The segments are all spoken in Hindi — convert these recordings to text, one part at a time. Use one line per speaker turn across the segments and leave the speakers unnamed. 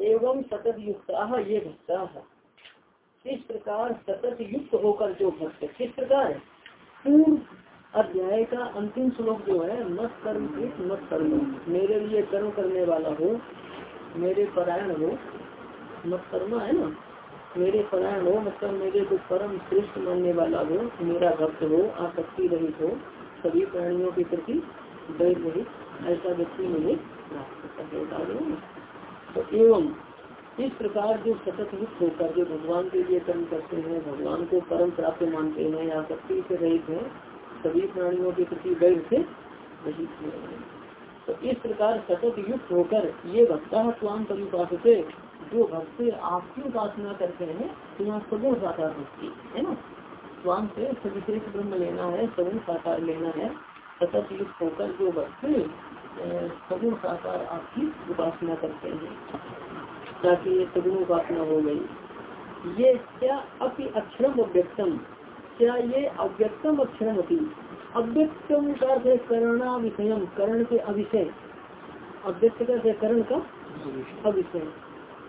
एवं सतत युक्ता ये भक्ता। इस प्रकार सतत युक्त होकर जो भक्त, किस प्रकार? पूर्व अध्याय का अंतिम श्लोक जो है, मत कर्म मत कर्म। मेरे लिए कर्म करने वाला हो, मेरे परायण हो, मत कर्म है ना? मेरे परायण हो मतलब मेरे को परम श्रेष्ठ मानने वाला हो, मेरा भक्त हो, आसक्ति रहित हो, सभी प्राणियों के प्रति दैव रहित ऐसा व्यक्ति मुझे तो एवं इस प्रकार जो सतत युक्त होकर जो भगवान के लिए कर्म करते हैं, भगवान को परम प्राप्त मानते हैं या शक्ति से रहित है, सभी प्राणियों के प्रति वैध से रहित तो इस प्रकार सतत युक्त होकर ये भक्ता स्वाम परिपास से जो भक्त आपकी उपासना करते हैं तो यहाँ सगुण साकार भक्ति है ना? स्वाम से सविशेष ब्रह्म लेना है सगुण साकार लेना है सतत युक्त होकर जो भक्त सगुण साकार आपकी उपासना करते हैं ताकि ये सगुण उपासना हो गई। ये क्या अपनी अक्षरम अव्यक्तम? क्या ये अव्यक्तम अक्षरम अति अव्यक्तम का करना विषय करण के अभिषय अव्यक्त का करण का अभिषय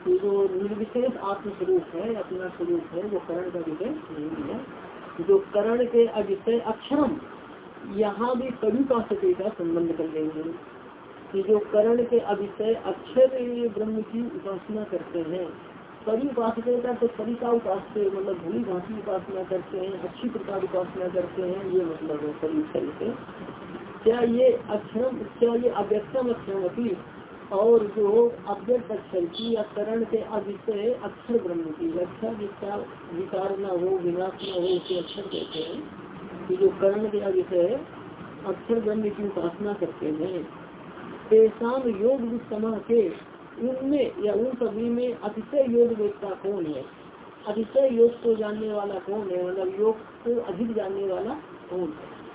जो निर्विशेष आत्मस्वरूप है, अपना स्वरूप है, वो करण का विषय नहीं है। जो करण के अभिषय अक्षरम यहाँ भी कवि का सत्य का संबंध कर देंगे कि जो करण के अभिषय अक्षर ब्रह्म की उपासना करते हैं कभी उपासना का तो कभी का उपास मतलब भूली भाषी उपासना करते हैं, अच्छी प्रकार उपासना करते हैं, ये मतलब है सभी तरीके क्या ये अक्षरम, क्या ये अव्यक्षम अक्षरमती और जो अव्यक्त अक्षर की या करण के अभिषय अक्षर ब्रह्म की। अच्छा जिसका विकार न हो, विनाश न हो, उसे अक्षर कहते हैं। कि जो करण के अभिषय अक्षर ब्रह्म की उपासना करते हैं। तेसाम योग समाह के उनमें या उन सभी में अतिशय योग वेदता कौन है? अतिशय योग को जानने वाला कौन है? मतलब योग को अधिक जानने वाला कौन है?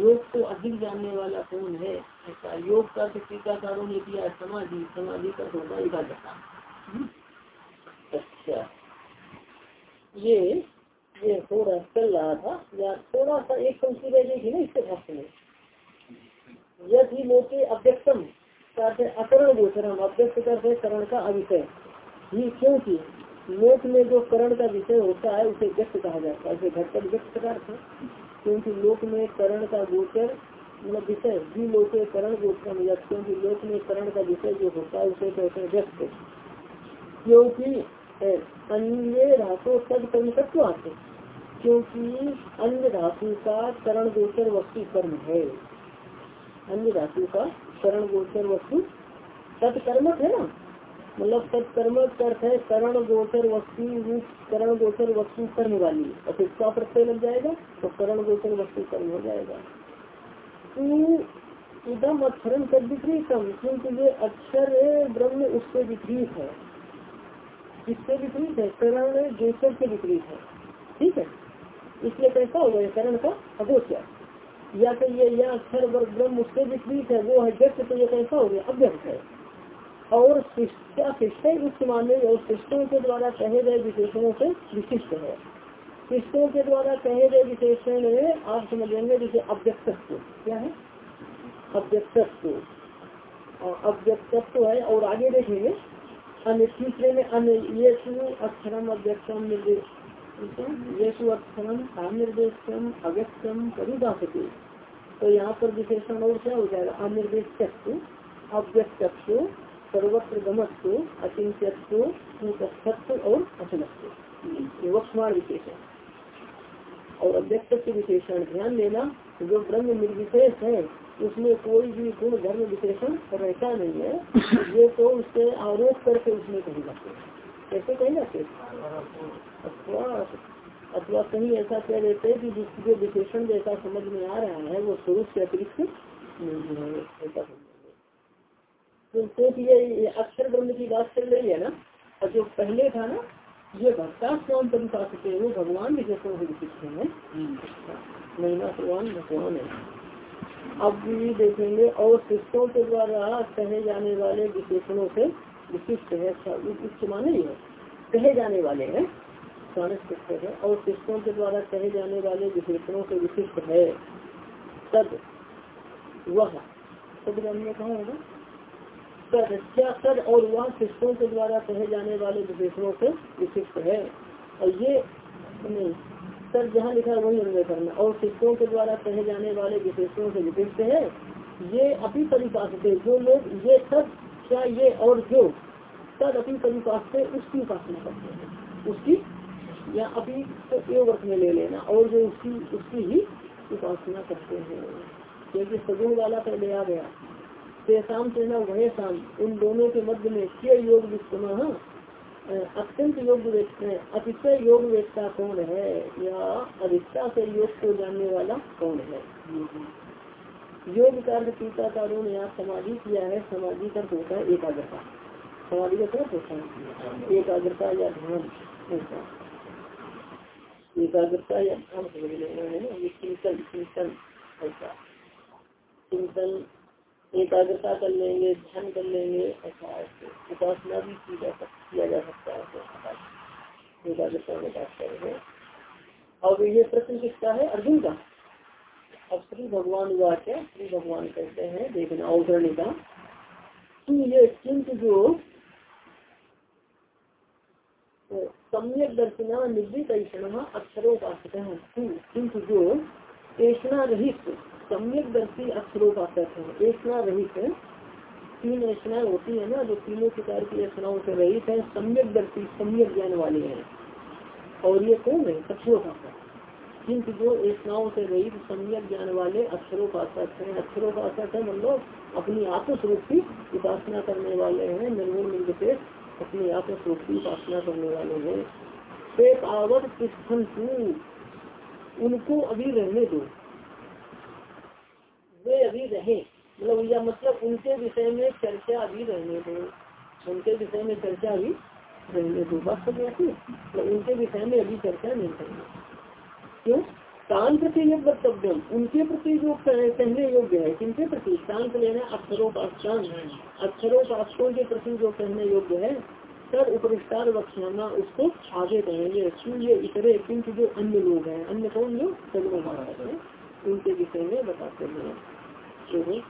योग को अधिक जानने वाला कौन है? ऐसा योग का टीकाकारों ने किया, समाधि समाधि का होगा एकाग्रता अच्छा। ये ये थोड़ा चल रहा था, या थोड़ा सा एक पंक्ति रह गई थी ना इसके भाष्य में। यदि लोके अव्यक्तम अकरण गोचरम अव्यक्त करते करण का अविषय। ही क्योंकि लोक में जो करण का विषय होता है, उसे व्यक्त कहा जाता है। उसे घटकर व्यक्त का क्योंकि लोक में करण का गोचर मतलब विषय भी लोके करण या क्योंकि लोक में करण का विषय जो होता है, उसे कहते हैं व्यक्त क्योंकि अन्य धातु तद कर्म तत्व आते क्योंकि अन्य धातु का करण गोचर वस्तु कर्म है। अन्य धातु का करण गोचर वस्तु तत्कर्मक है ना? मतलब तत्कर्मक अर्थ है करण गोचर वस्तु रूप करण गोचर वस्तु कर्म वाली। और क्या प्रत्यय लग जाएगा तो करण गोचर वस्तु कर्म हो जाएगा। तो इदम अक्षरम तद विपरीतम, क्योंकि ये अक्षर ब्रह्म उससे विपरीत है। किससे विपरीत है? करण गोचर से विपरीत है। ठीक है? इसलिए कैसा होगा करण का? अगोचर। या तो ये यह अक्षर वर्ग ब्रह्म उससे विपरीत है, वो है व्यक्त तो ये कैसा हो गया? अव्यक्त है। और शिष्टा उच्च माने और शिष्टों के द्वारा कहे गए विशेषणों से विशिष्ट है। शिष्टों के द्वारा कहे गए विशेषण आप समझ लेंगे, जैसे अव्यक्तत्व। क्या है? अव्यक्तत्व। और अव्यक्तत्व है, और आगे देखेंगे। अन्य तीसरे में अन्य ये अक्षरम अव्यक्तम निर्देश। ये अक्षरम अनिर्देशम अव्यक्तम परिभाषते। तो यहाँ पर विशेषण और क्या हो जाएगा? अनिर्देश अव्यक्तत्व, सर्वत्र गमत्व अचिंत्यत्व और अचलत्व। ये वक्षमाण विशेषण। और अव्यक्त विशेषण ध्यान देना, जो ब्रह्म निर्विशेष है, उसमें कोई भी गुण, धर्म विशेषण रहता नहीं है। ये तो उससे आरोप करके उसमें कही जाते हैं। कैसे कही जाते अथवा अथवा कहीं ऐसा कह देते कि जो विशेषण जैसा समझ में आ रहा है, वो स्वरूप के अतिरिक्त नहीं है, ऐसा तो ये अक्षर ब्रह्म की बात चल रही है ना, और जो पहले था ना ये भक्ता स्वाम परिभाषित है वो भगवान विशेषण से विशिष्ट है महिमा भगवान भगवान है। अब भी देखेंगे और शिष्टों के द्वारा कहे जाने वाले विशेषणों से विशिष्ट है उच्च माने ही है। कहे जाने वाले हैं स्थानिष्ठ है और शिष्टों के द्वारा कहे जाने वाले विशेषणों से विशिष्ट है। तद वह तद हमने कहा है ना क्या तद और वह शिष्टों के द्वारा कहे जाने वाले विशेषणों से विशिष्ट है? और ये नहीं। सर, जहाँ लिखा है वही अन्वय करना। और शिष्टों के द्वारा कहे जाने वाले विशेषणों से विशिष्ट है? ये अभी परिपास जो लोग ये सब, क्या ये और जो तद अपनी परिपास से उसकी उपासना करते हैं। उसकी, या अभी तो में ले लेना और जो उसकी उसकी ही उपासना करते हैं। क्योंकि सगुण वाला पहले आ गया। तेसाम से ना वह शाम उन दोनों के मध्य में क्या योग विस्तम अत्यंत योग अतिशय योग वेदता कौन है? या अधिकता से योग को जानने वाला कौन है? योग का अर्थ टीकाकारों ने यहाँ समाधि किया है, समाधि का होता है एकाग्रता। समाधि का क्या होता है? एकाग्रता या ध्यान। ऐसा। एकाग्रता या ध्यान। समझ लेना है ना ये चिंतन चिंतन ऐसा। चिंतन। एकाग्रता कर लेंगे, ध्यान कर लेंगे, ऐसा उपासना भी की जा सकती किया जा सकता है एकाग्रता में बात करेंगे और ये प्रश्न किसका है? अर्जुन का। अब श्री भगवान वाक्य श्री भगवान कहते हैं, देखना अवतरणी का। कि ये चिंत जो सम्यक दर्शना निर्दित ऐसा अक्षरों का किंतु जो ऐसा रहित सम्यक दर्शी अक्षरों का है। ऐसा रहित तीन ऐसा होती है ना, जो तीनों प्रकार की ऐसाओं से रहित है, सम्यक दर्शी, सम्यक ज्ञान वाले हैं। और ये कौन है? अक्षरों का किंतु जो ऐसाओं से रहित, सम्यक ज्ञान वाले अक्षरों का अर्थ है। अक्षरों का अर्थ है मतलब अपनी आत्मस्वरूप की उपासना करने वाले हैं निर्मूल निर्विशेष अपनी आत्मस्वरूप की उपासना करने वाले हैं। एक आवत तिष्ठन उनको अभी रहने दो। वे अभी रहे। मतलब या मतलब उनके विषय में चर्चा अभी रहने दो। उनके विषय में चर्चा अभी रहने दो। बात समझ आती तो उनके विषय में अभी चर्चा नहीं करेंगे क्यों? तान प्रति वक्तव्यम उनके प्रति जो कहने योग्य है, किनके प्रति? शांत लेना अक्षरों का अक्षरों के प्रति जो कहने योग्य है सर उपरिष्टार वक्षाना उसको आगे कहेंगे ये इतरे किंतु जो अन्य लोग हैं अन्य कौन लोग? सगरों महाराज है। उनके विषय में बताते हैं। मई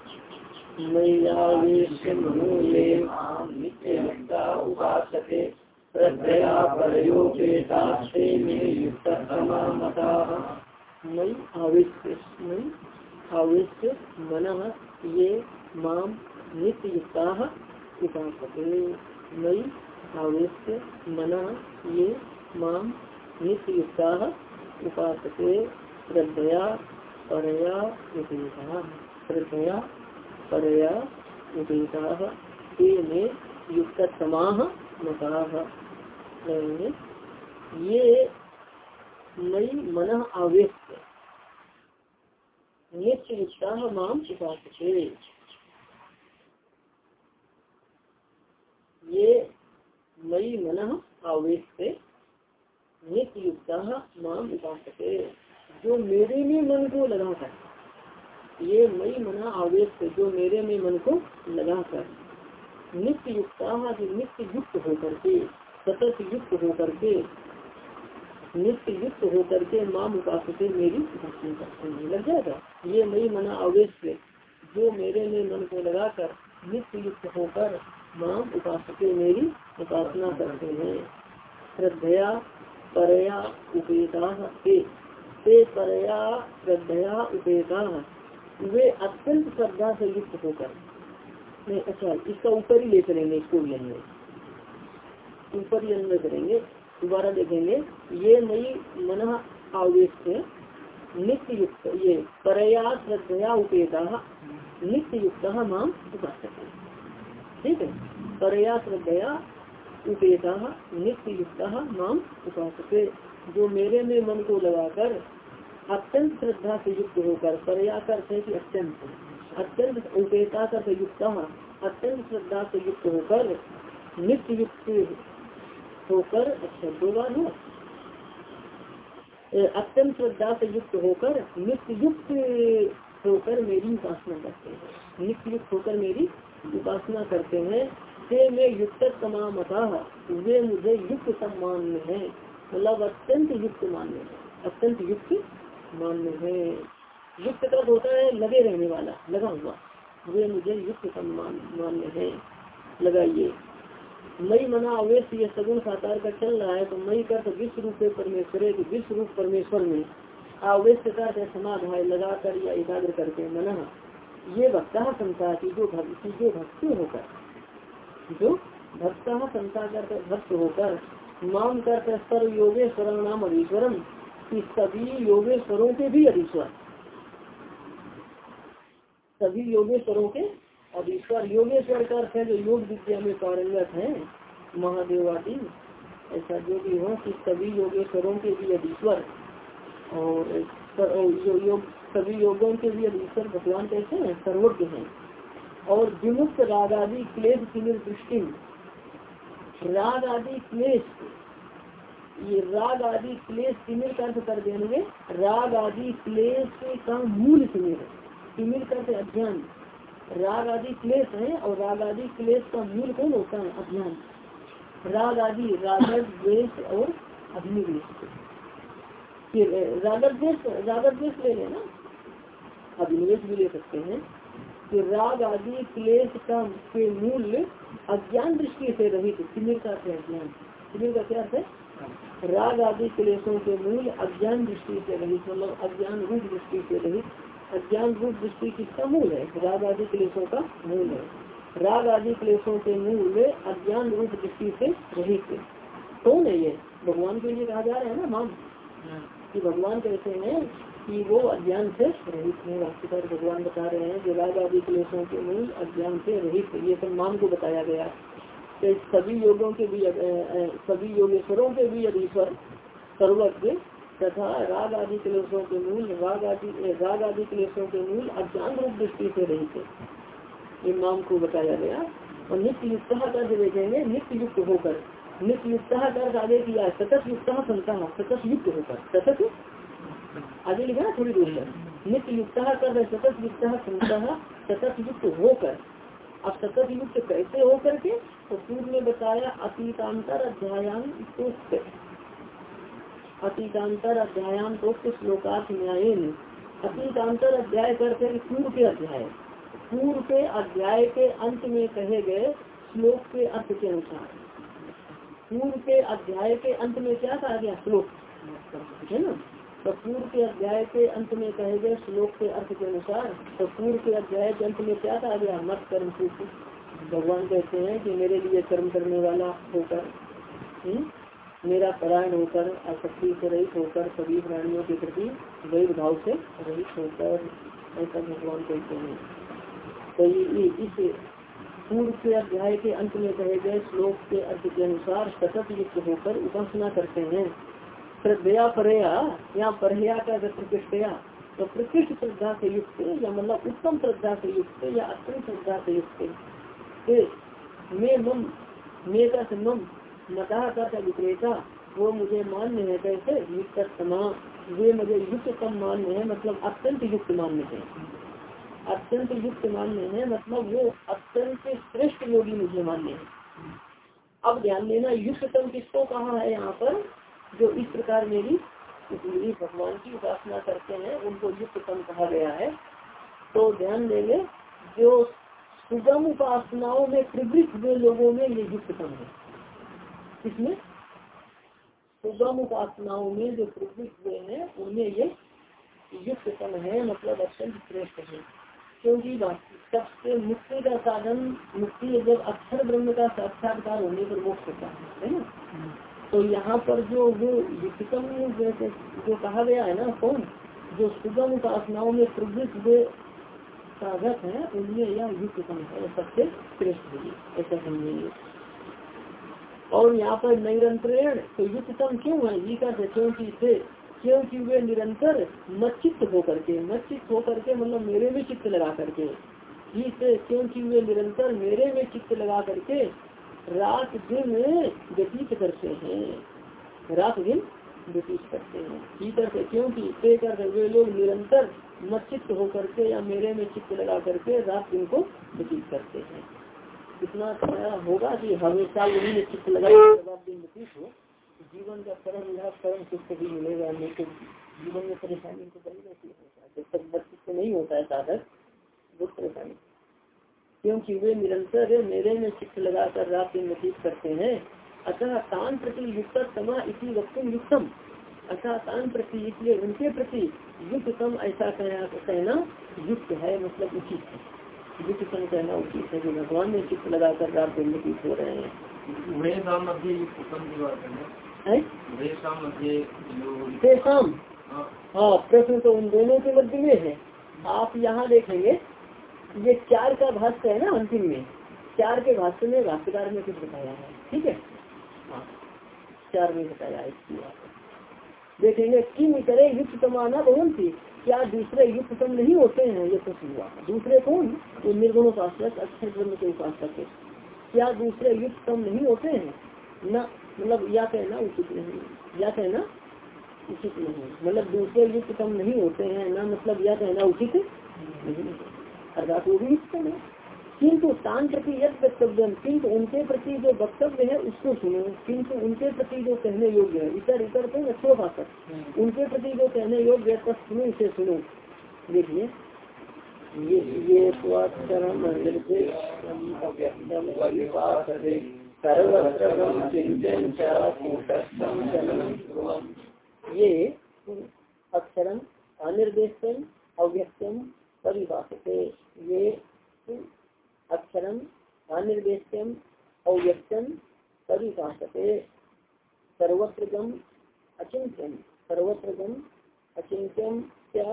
मई मन ये माम नित्य युक्ता उपासते। मई आवेश्य मन, ये माम नित्य युक्ता, उपासते, श्रद्धया, परया, उपेता। श्रद्धया, परया, उपेता। ते में युक्त समाह ये नई मन आवेश नित्य युक्ता माम ये मई मन आवेश से नित्य युक्ता माम उपास जो मेरे में मन को लगाकर, ये मई मना आवेश से जो मेरे में मन को लगाकर नित्य युक्ता नित्य युक्त होकर के सतत युक्त होकर के नित्य युक्त होकर के माम उपास मेरी उपासना करते हैं। लग जाएगा? ये मई मना आवेश से जो मेरे में मन को लगाकर नित्य युक्त होकर माम उपास मेरी उपासना करते हैं। श्रद्धया, परया, उपेता ते परया, श्रद्धया, उपेता। वे अत्यंत श्रद्धा से युक्त होकर नहीं अच्छा इसका ऊपर ही ले चलेंगे इसको अन्य ऊपर ही अन्य करेंगे, दोबारा देखेंगे। ये नई मन आवेश नित्य युक्त, ये परया, श्रद्धया, उपेता, नित्य युक्त माम उपासक ठीक है? परया श्रद्धया उपेता नित्य युक्त माम उपासक जो मेरे में मन को लगाकर अत्यंत श्रद्धा से युक्त होकर परया करते कि अत्यंत अत्यंत उपेता का युक्त अत्यंत श्रद्धा से युक्त होकर नित्य युक्त होकर अच्छा दो बार हो अत्यंत श्रद्धा से युक्त होकर नित्य युक्त होकर मेरी उपासना करते हैं। नित्य युक्त होकर मेरी उपासना करते हैं से मैं युक्त तमाम वे मुझे युक्त सम्मान में है। मतलब अत्यंत युक्त मान्य है, अत्यंत युक्त मान्य है। युक्त तब होता है लगे रहने वाला, लगा हुआ। वे मुझे युक्त सम्मान, मान्य है। लगाइए। मई मना अवेश सगुण साकार का चल रहा है तो मई का तो विश्व रूप परमेश्वर है विश्व रूप परमेश्वर में। आवेश का लगा कर या एकाग्र करके, मना। ये भक्ता संसार की जो भक्ति जो भक्ति होकर जो भक्ता संसार कर भक्त होकर माम कर सर्व योगेश्वर नाम अधीश्वरम कि सभी योगेश्वरों के भी अधीश्वर। सभी योगेश्वरों के अधीश्वर। योगेश्वर का अर्थ है जो योग विद्या में पारंगत है, महादेवादी। ऐसा जो भी हो कि सभी योगेश्वरों के भी अधीश्वर। और जो योग सभी योगों के भी अधीश्वर भगवान कैसे हैं, सर्वज्ञ हैं। और विमुक्त राग आदि क्लेश की दृष्टि राग आदि क्लेश ये राग आदि क्लेश तिमिर का अर्थ कर देंगे, राग आदि क्लेश का मूल तिमिर तिमिर का अध्ययन राग आदि क्लेश है और राग आदि क्लेश का मूल कौन होता है? अज्ञान। राग आदि रागर द्वेश और अग्निवेश रागर द्वेश ले लेना अभिनिवेश भी ले सकते हैं कि राग आदि, क्लेश का के मूल अज्ञान दृष्टि से रहित तिमिर का अज्ञान तिमिर का क्या है? राग आदि, क्लेशों के मूल अज्ञान दृष्टि से रहित मतलब अज्ञान रूप दृष्टि से रहित अज्ञान रूप दृष्टि किसका मूल है? राग आदि, क्लेशों का मूल है। राग आदि, क्लेशों के मूल अज्ञान रूप दृष्टि से रहित। कौन है ये? भगवान के लिए कहा जा रहा है ना, माम। कि भगवान कहते हैं कि वो अज्ञान से रहित है। वास्तुकार भगवान बता रहे हैं कि राग आदि क्लेशों के मूल अज्ञान से रहित ये सब मान को बताया गया। तो सभी योगों के भी सभी योगेश्वरों के भी अधीश्वर सर्वज्ञ तथा राग आदि क्लेशों के मूल, राग आदि राग आदि क्लेशों के मूल अज्ञान रूप दृष्टि से रही थे नाम को बताया गया। और नित्य युक्त का देखेंगे, नित्य युक्त होकर। नित्य युक्त का आगे किया सतत युक्त संता सतत युक्त होकर सतत आगे लिखा ना थोड़ी दूर पर नित्य युक्त कर सतत युक्त संता सतत युक्त होकर। अब सतत युक्त कैसे होकर के? तो पूर्व में बताया, अतीतांतर अध्यायान अतीतांतर अध्यायान तो श्लोकार्थ न्यायन। अतीतांतर अध्याय करते पूर्व के अध्याय। पूर्व के अध्याय के अंत में कहे गए श्लोक के अर्थ के अनुसार। पूर्व के अध्याय के अंत में क्या कहा गया? श्लोक। है ना? तो पूर्व के अध्याय के अंत में कहे गए श्लोक के अर्थ के अनुसार तो पूर्व के अध्याय के अंत में क्या कहा गया? मत कर्म भगवान कहते हैं कि मेरे लिए कर्म करने वाला होकर हम्म? मेरा परायण होकर, आसक्ति से रहित होकर, सभी प्राणियों के प्रति वैध भाव से रहित होकर, ऐसा भगवान कहते हैं। तो ये इस पूर्व के अध्याय के अंत में कहे गए श्लोक के अर्थ के अनुसार सतत युक्त होकर उपासना करते हैं। श्रद्धया परया, या परया का प्रकृष्टया तो प्रकृष्ट श्रद्धा से युक्त, या मतलब उत्तम श्रद्धा से युक्त, या अत्यंत श्रद्धा से युक्त। मैं मता विक्रेता, वो मुझे मान्य है कैसे? युक्त समा वे मुझे युक्त कम मान्य है मतलब अत्यंत युक्त मान्य है। अत्यंत युक्त मान्य है मतलब वो अत्यंत श्रेष्ठ योगी मुझे मान्य है। अब ध्यान देना युक्तम किसको कहा है यहाँ पर, जो इस प्रकार मेरी मेरी भगवान की उपासना करते हैं, उनको युक्तम कहा गया है। तो ध्यान देंगे, जो सुगम उपासनाओं में प्रवृत्त हुए लोगों में ये युक्तम है। किसमें? सुगम उपासनाओं में जो प्रवृत्त हुए हैं, उनमें ये युक्त कम है मतलब अत्यंत श्रेष्ठ है। क्योंकि सबसे मुक्ति का साधन, मुक्ति जब अक्षर ब्रह्म का साक्षात्कार होने पर मोक्ष होता है ना? तो यहाँ पर जो वो युक्तम जो कहा गया है ना, कौन? जो सुगम उपासनाओं में प्रवृत्त हुए साधक है, उनमें यह युक्तम है सबसे श्रेष्ठ है ऐसा समझेंगे और यहाँ पर निरंतरण तो युक्तम क्यों है? जी का क्योंकि क्योंकि वे निरंतर मच्चित होकर के मच्चित होकर के मतलब मेरे में चित्त लगा करके क्योंकि वे निरंतर मेरे में चित्त लगा करके रात दिन व्यतीत करते हैं। रात दिन व्यतीत करते हैं। ठीक है क्योंकि ते वे लोग निरंतर मच्चित होकर के या मेरे में चित्त लगा करके रात दिन को व्यतीत करते हैं। इतना होगा कि हमेशा यही चित्त लगा दिन व्यतीत हो जीवन का परम लाभ, परम सुख कभी मिलेगा, नहीं तो जीवन में परेशानी तो बनी रहती है जब तक बच्चे नहीं होता है साधक बहुत परेशानी। क्योंकि वे निरंतर मेरे में चित्त लगाकर रात दिन व्यतीत करते हैं। अतः तान प्रति युक्त समा इसी वक्त युक्तम। अतः तान प्रति इसलिए उनके प्रति युक्तम ऐसा कहना कहना युक्त है मतलब उचित है। युक्तम कहना उचित है जो भगवान में चित्त लगाकर रात दिन व्यतीत हो रहे हैं। हाँ? प्रश्न तो उन दोनों के मध्य में है। आप यहाँ देखेंगे, ये चार का भाष्य है ना अंतिम में? चार के भाष्य में भाष्यकार में कुछ बताया है, ठीक है? हाँ चार में बताया है, इसकी देखेंगे, किम करे युक्त समाना कौन थी क्या दूसरे युक्त सम नहीं होते हैं? ये प्रश्न हुआ दूसरे कौन? वो निर्गुण उपासक अक्षर ब्रह्म के उपासक क्या दूसरे युक्त सम नहीं होते हैं? न मतलब या कहना उचित नहीं, या कहना उचित नहीं। मतलब दूसरे युक्त सम नहीं होते हैं, ना मतलब या कहना उचित अर्थात वो भी उत्तम है किंतु तान प्रति यद वक्तव्य किंतु उनके प्रति जो वक्तव्य है, उसको सुनो। किंतु उनके प्रति जो कहने योग्य है, इतर इतर तो अच्छो भाषक उनके प्रति जो कहने योग्य है, तब सुनो, इसे सुनो। देखिए, ये ये ये अक्षरम अनिर्देशन अव्यक्तम, परिभाषते। ये अक्षरम अनिर्देश्यम अव्यक्तम, परिभाषते। सर्वत्र अचिंत्यम सर्वत्र अचिंत्यम क्या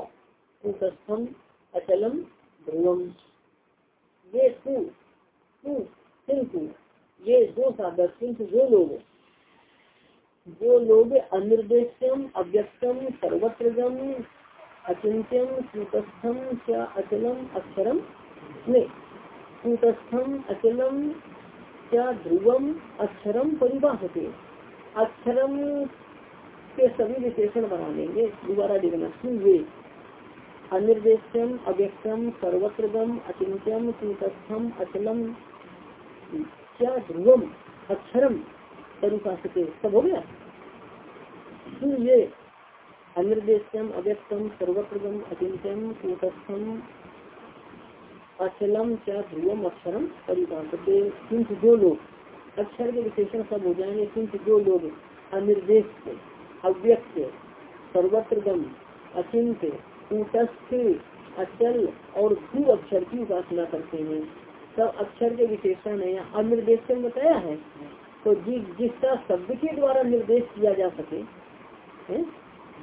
कुटस्थम अचलम ध्रुवम। ये तू तू ये दो साधक किंतु जो लोग जो लोग अनिर्देश्यम, अव्यक्तम सर्वत्र अचिंत्यम कूटस्थम क्या अचलम, अक्षरम? नहीं। कूटस्थम अचलम, क्या ध्रुवम, अक्षरम परिभाषते। अक्षरम के सभी विशेषण बना लेंगे, दोबारा देखना। वे अनिर्देश्यम, अव्यक्तम सर्वत्रगम अचिंत्यम कूटस्थम अचलम। क्या ध्रुवम अक्षरम परिभाषते सब हो गया? ये अनिर्देश्यम, अव्यक्तम, सर्वप्रगम अचिंतम कूटस्थम अचलम क्या ध्रुवम अक्षरम परिभाषते किंतु जो लोग, अक्षर के विशेषण सब हो जाएँगे, किंतु जो लोग अनिर्देश अव्यक्त सर्वत्रगम अचिंत कूटस्थ अचल और ध्रुव अक्षर की उपासना करते हैं सब अक्षर के विशेषण है, यहाँ अनिर्देशन बताया है। तो जिस जिसका शब्द के द्वारा निर्देश किया जा सके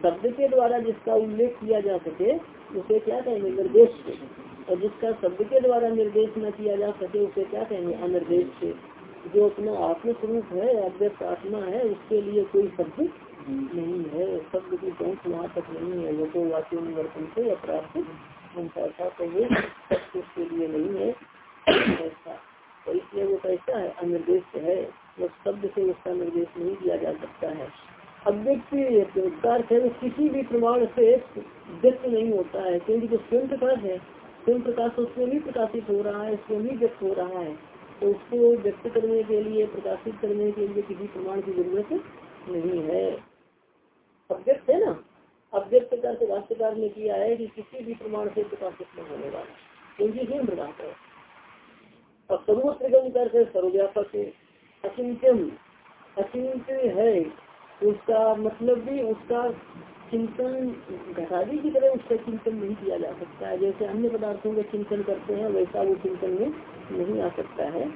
शब्द के द्वारा जिसका उल्लेख किया जा सके, उसे क्या कहेंगे? निर्देश और जिसका शब्द के द्वारा निर्देश न किया जा सके, उसे क्या कहेंगे? अनिर्देश से जो अपना आत्म स्वरूप है अव्यक्त आत्मा है, उसके लिए कोई शब्द नहीं है। शब्द की पहुँच वहाँ तक नहीं है। वो तो वाक्य निवर्तन से अप्राप्त ऐसा तो वो शब्द उसके लिए नहीं है। तो इसलिए वो कैसा है अनिर्देश है वो शब्द से उसका निर्देश नहीं किया जा सकता है अव्यक्त है किसी भी प्रमाण से व्यक्त नहीं होता है क्योंकि जो स्वयं प्रकाश है स्वयं प्रकाश उसमें भी प्रकाशित हो रहा है स्वयं भी व्यक्त हो रहा है तो उसको व्यक्त करने के लिए प्रकाशित करने के लिए किसी प्रमाण की ज़रूरत नहीं है अव्यक्त है ना अव्यक्त से भाष्यकार ने किया है कि किसी भी प्रमाण से प्रकाशित नहीं होने वाला, क्योंकि स्वयं प्रकाश है। अब सर्वत्र से सर्वव्यापक है। अचिंत्यम अचिंत है। उसका मतलब भी उसका चिंतन, घटादी की तरह उसका चिंतन नहीं किया जा सकता है। जैसे अन्य पदार्थों का चिंतन करते हैं, वैसा वो चिंतन में नहीं आ सकता है।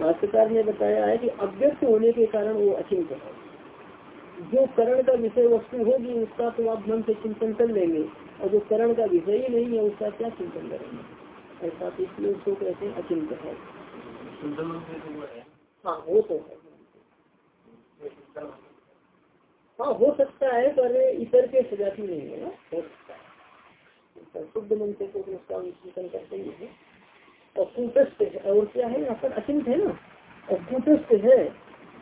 भाष्यकार ने बताया है कि अव्यक्त होने के कारण वो अचिंत है। जो करण का विषय वस्तु होगी, उसका तो आप मन से चिंतन कर लेंगे। और जो करण का विषय ही नहीं है, उसका क्या चिंतन करेंगे? ऐसा तो इसलिए उसको कहते हैं अचिंत है। हाँ वो तो है। हाँ हो सकता है, पर इतर के सजाती नहीं है ना? हो सकता है। शुद्ध मन से तो उसका चिंतन करते ही है। और कूटस्थ है, और क्या है, यहाँ पर अचिंत है ना? और कूटस्थ है,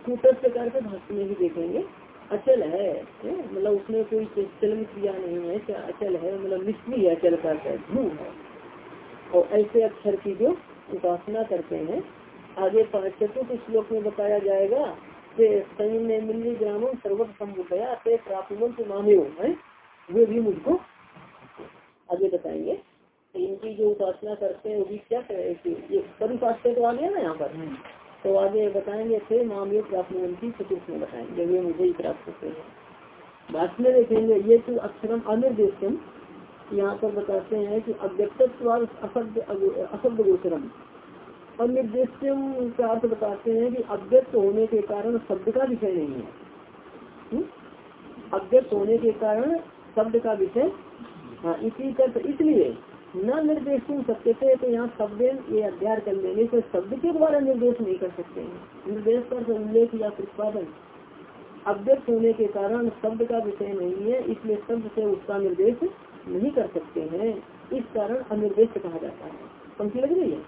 कूटस्थ प्रकार के भाष्य में भी देखेंगे। अचल है मतलब उसमें कोई चलन क्रिया नहीं है, क्या अचल है? मतलब निष्क्रिय अचल का ध्रुव है। और ऐसे अक्षर की जो उपासना करते हैं आगे चतुर्थ श्लोक में बताया जाएगा मिली ग्रामों सर्वत संबुद्धया ते प्राप्त मामे है? वे भी मुझको आगे बताएँगे। इनकी जो उपासना करते हैं वो भी क्या ये परिपास्ते तो आ गया ना यहाँ पर? तो आगे बताएँगे थे मामले प्राप्त चतुर्थ में बताएँगे वे मुझे ही प्राप्त करते हैं। भाषण में देखेंगे ये तो अक्षरम अनिर्देशम यहाँ पर बताते हैं कि अव्यक्तत्व अशब्द अशब्द गोचरम। अनिर्देशम का अर्थ बताते हैं कि अव्यक्त होने के कारण शब्द का विषय नहीं है। हम्म? अव्यक्त होने के कारण शब्द का विषय हाँ इसी कर इसलिए न निर्देश थे तो यहाँ शब्द ये अध्ययन कर लेंगे से शब्द के द्वारा निर्देश नहीं कर सकते हैं। निर्देश कर उल्लेख या प्रतिपादन। अव्यक्त होने के कारण शब्द का विषय नहीं है, इसलिए शब्द से उसका निर्देश नहीं कर सकते हैं। इस कारण अनिर्देश कहा जाता है। पंक्ति लग रही है?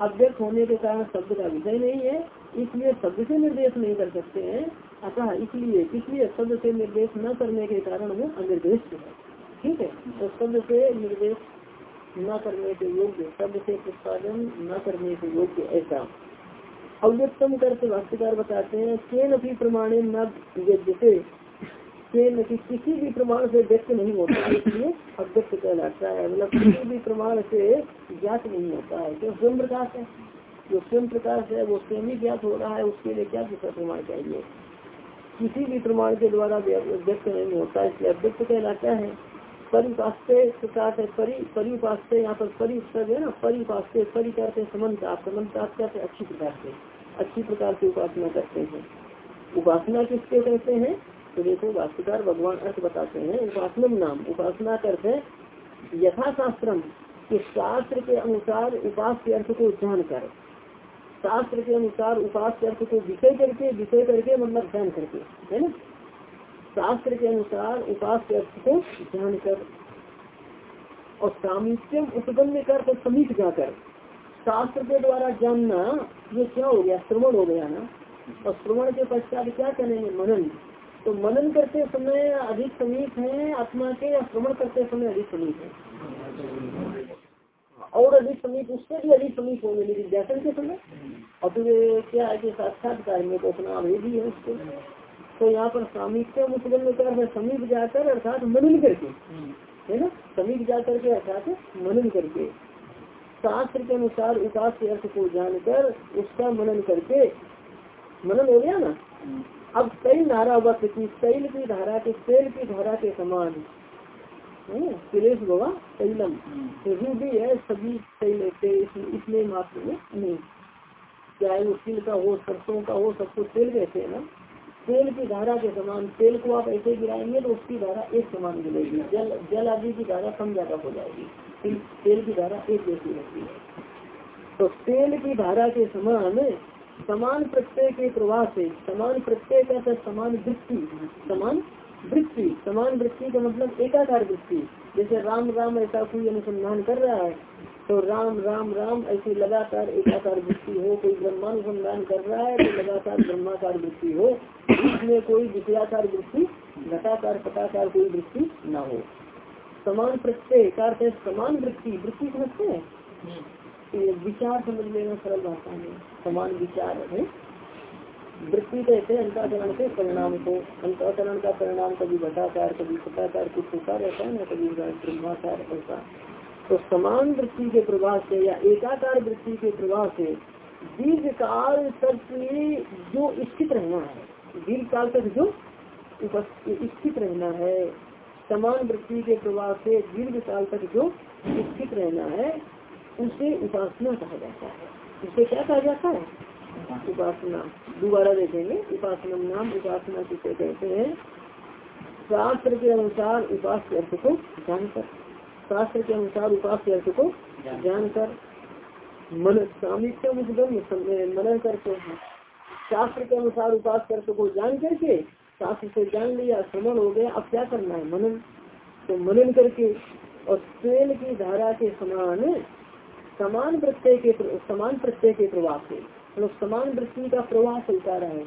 अव्यक्त होने के कारण शब्द का विषय नहीं है, इसलिए शब्द से निर्देश नहीं कर सकते हैं। अतः इसलिए इसलिए शब्द से निर्देश न करने के कारण वो अनिर्देश है। ठीक है? तो शब्द से निर्देश न करने के योग्य, शब्द से प्रतिपादन न करने के योग्य ऐसा। अव्यक्तम करते भाष्यकार बताते हैं, केन भी प्रमाणे न से किसी भी प्रमाण से व्यक्त नहीं होता है, इसलिए अव्यक्त कहलाता है। मतलब किसी भी प्रमाण से ज्ञात नहीं होता है। जो स्वयं प्रकाश है, जो स्वयं प्रकाश है, वो स्वयं ही ज्ञात हो रहा है, उसके लिए क्या दूसरा प्रमाण चाहिए? किसी भी प्रमाण के द्वारा व्यक्त नहीं होता, इसलिए अव्यक्त कहलाता है। परिपास्ते परि यहाँ पर परि है ना? परिपास्ते, परि करते समन्ता समन्ता कहते अच्छी प्रकार से, अच्छी प्रकार से उपासना करते हैं। उपासना किसके कहते हैं? तो देखो वास्तुकार भगवान अर्थ बताते हैं, उपासनम नाम, उपासना करते यथा शास्त्रम कि शास्त्र के अनुसार उपास के अर्थ को जान कर। शास्त्र के अनुसार उपास के अर्थ को विषय करके विषय करके मतलब ध्यान करके, है ना? शास्त्र के अनुसार उपास के अर्थ को ध्यान कर और सामित्यम उपगम्य कर तो समीप जाकर शास्त्र के द्वारा जानना, ये क्या हो गया? श्रवण हो गया ना? और श्रवण के पश्चात क्या करेंगे? मनन। तो मनन करते समय अधिक समीप है, आत्मा के या श्रवण करते समय अधिक समीप है। और अधिक समीप, उससे भी अधिक समीप होंगे निर्देशन के समय। और फिर क्या है कि साक्षात्कार में तो अपना अभेदी है उसको। तो यहाँ पर सामीप्य मुस्लिम कर समीप जाकर, अर्थात मनन करके। है ना? समीप जाकर के, अर्थात मनन करके। शास्त्र के अनुसार उपास के अर्थ को जानकर उसका मनन करके। मनन हो गया ना? अब कई धारा वक्त की तैल की धारा के तेल की धारा के समान। सुरेश बाबा तैलम भी है सभी तैल इसलिए मात्र में नहीं चाहे वो तिल का हो सरसों का हो सब कुछ तेल कहते हैं ना। तेल की धारा के समान तेल को आप ऐसे गिराएँगे तो उसकी धारा एक समान गिरेगी। जल जल आदि की धारा कम ज़्यादा हो जाएगी। तेल की धारा एक जैसी रहती है। तो तेल की धारा के समान समान प्रत्यय के प्रवाह से, समान प्रत्यय का समान वृत्ति समान वृत्ति समान वृत्ति का मतलब एकाकार वृत्ति। जैसे राम राम ऐसा कोई अनुसंधान कर रहा है तो राम राम राम ऐसी लगातार एकाकार वृत्ति हो, कोई ब्रह्मानुसंधान कर रहा है तो लगातार ब्रह्माकार वृत्ति हो। इसमें कोई विषयाकार वृत्ति, घटाकार, पटाकार कोई वृत्ति न हो। समान प्रत्यय का समान वृत्ति वृत्ति समझते हैं? विचार समझ लेना सरल भाषा में समान विचार है। वृत्ति कहते हैं अंतरकरण के परिणाम को अंतरकरण का परिणाम कभी घटाकार कभी पटाकार कुछ होता रहता है ना, कभी ब्रह्माकार ऐसा तो समान वृत्ति के प्रभाव से या एकाकार वृत्ति के प्रभाव से दीर्घ काल तक जो स्थित रहना है दीर्घ काल तक जो स्थित रहना है, समान वृत्ति के प्रभाव से दीर्घ काल तक जो स्थित रहना है उसे उपासना कहा जाता है। उसे क्या कहा जाता है? उपासना। दोबारा देखेंगे उपासना नाम उपासना किसे कहते हैं। शास्त्र के अनुसार उपास अर्थ को जानकर। शास्त्र के अनुसार उपास अर्थ को जानकर। मन सामित्य मनन करते हैं। शास्त्र के अनुसार उपास अर्थ को जान करके शास्त्र से जान लिया, श्रवण हो गया, अब क्या करना है? मनन। तो मनन करके और तेल की धारा के समान समान प्रत्यय के समान प्रत्यय के प्रवाह से मतलब समान वृत्ति का प्रवाह चलता रहे।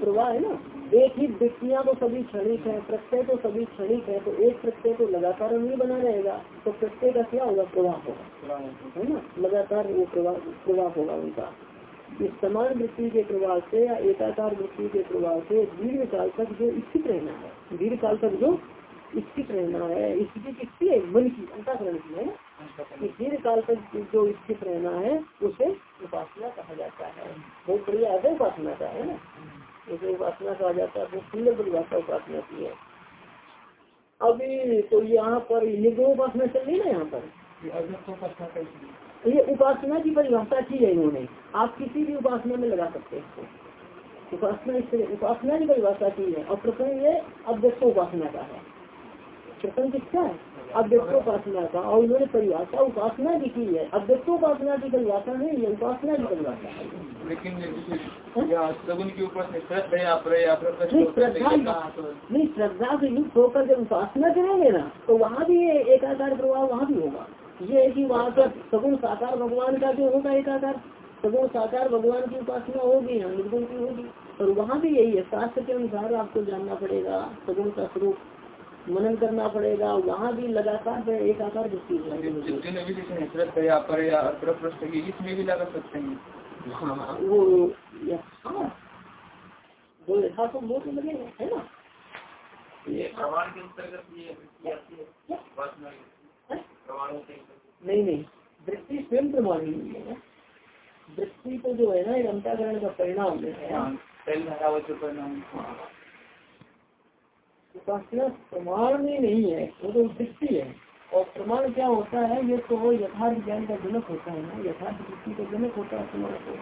प्रवाह है ना? एक ही वृत्तियाँ तो सभी क्षणिक है, प्रत्यय तो सभी क्षणिक है तो एक प्रत्यय तो लगातार नहीं बना रहेगा तो प्रत्यय का क्या होगा? प्रवाह होगा। है ना? लगातार वो प्रवाह प्रवाह होगा उनका। इस समान वृत्ति के प्रभाव से या एकाकार वृत्ति के प्रभाव से दीर्घ काल तक जो स्थित रहना है दीर्घ काल तक जो स्थित रहना है, स्थिति किसकी है? मन की, अंताकरण की, है कि दीर्घ काल तक जो स्थित रहना है उसे उपासना कहा जाता है। बहुत बढ़िया है उपासना का है ना? उसे उपासना कहा जाता है बहुत सुंदर परिभाषा उपासना की है। अभी तो यहाँ पर निर्गुण उपासना चल रही ना यहाँ पर? ये उपासना की परिभाषा की है इन्होंने। आप किसी भी उपासना में लगा सकते हैं उपासना इस उपासना की परिभाषा की है। और प्रसंग ये अध्यक्ष उपासना का है। प्रसंग किसका है अव्यक्तोपासना का और उन्होंने परिभाषा उपासना की की है अव्यक्तोपासना की परिभाषा नहीं है उपासना की परिभाषा
लेकिन
नहीं श्रद्धा से युक्त होकर जब उपासना करेंगे ना तो वहाँ भी एकाकार प्रभाव वहाँ भी होगा। ये है कि वहाँ पर सगुण साकार भगवान का जो होगा एकाकार सगुण साकार भगवान की उपासना होगी या निर्गुण की होगी। और वहाँ भी यही है शास्त्र के अनुसार आपको जानना पड़ेगा सगुण का स्वरूप। मनन करना पड़ेगा वहाँ भी लगातार एक आकार दृष्टि
इसमें भी लगा सकते हैं।
हाँ वो हाँ। वो तो वो तो लगेगा है ना?
ये प्रमाण के अंतर्गत
नहीं नहीं। वृत्ति स्वयं प्रमाण नहीं है। वृत्ति तो जो है ना एक अंताकरण का परिणाम है। उपासना प्रमाण में नहीं है, वो तो दृष्टि है। और प्रमाण क्या होता है? ये तो वो यथार्थ ज्ञान का जनक होता है ना, यथार्थ दृष्टि का जनक होता है प्रमाण को।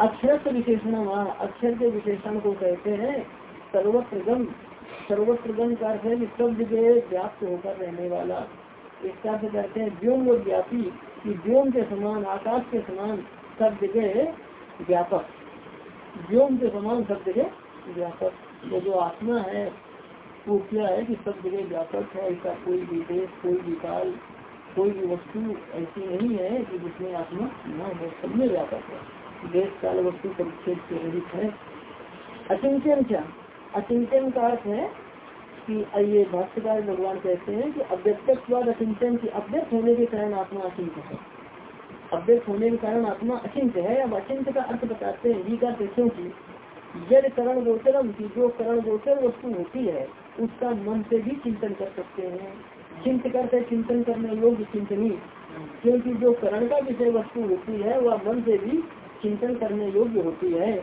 अक्षर से विशेषण अक्षर के विशेषण को कहते हैं सर्वत्र गम सर्वत्र गम का अर्थ है सब जगह व्याप्त होकर रहने वाला। इसका अर्थ कहते हैं व्योम और व्यापी, कि व्योम के समान, आकाश के समान सब जगह व्यापक। व्योम के समान सब जगह व्यापक। वो जो आत्मा है वो क्या है कि सब जगह व्यापक है इसका कोई भी देश कोई भी काल कोई भी वस्तु ऐसी नहीं है कि जिसमें आत्मा न हो, सब में व्यापक है। देश काल वस्तु परिच्छेद से रहित है। अचिंतन क्या? अचिंतन का अर्थ है कि ये भाष्यकार भगवान कहते हैं कि अव्यक्त अचिंतन की अव्यक्त होने के कारण आत्मा अचिंत है। अव्यक्त होने के कारण आत्मा अचिंत है। अब अचिंत का अर्थ बताते हैं, जी का क्योंकि यद करण गोचरम, की जो करण गोचर वस्तु होती है उसका मन से भी चिंतन कर सकते हैं। चिंत करते चिंतन करने योग्य चिंतनी क्योंकि जो करण का विषय वस्तु होती है वह मन से भी चिंतन करने योग्य होती है।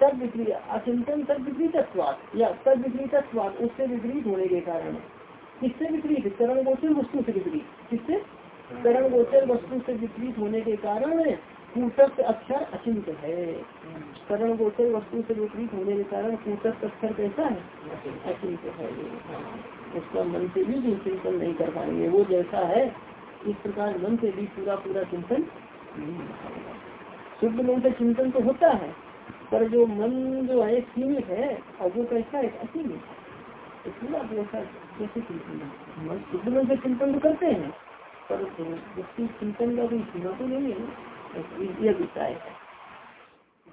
तब विपरीत अचिंतन तब विपरीत स्वाद या तब विपरीत स्वाद उससे विपरीत होने के कारण। किससे विपरीत? करण गोचर वस्तु से विपरीत। किससे? करण गोचर वस्तु से विपरीत होने के कारण कूटस्थ अक्षर अचिंत है। करण गोचर वस्तु से विपरीत होने के कारण कूटस्थ अक्षर कैसा है? अचिंत है। उसका मन से भी चिंतन नहीं कर पाएँगे, वो जैसा है, इस प्रकार मन से भी पूरा पूरा चिंतन नहीं शुद्ध मन से चिंतन तो होता है, पर जो मन जो है सीमित है, और वो कैसा है? असीमित तो पूरा ऐसा कैसे चिंतन मन शुद्ध मन से चिंतन तो करते हैं, पर उसकी चिंतन का कोई सीमा तो नहीं है। ये विषय है।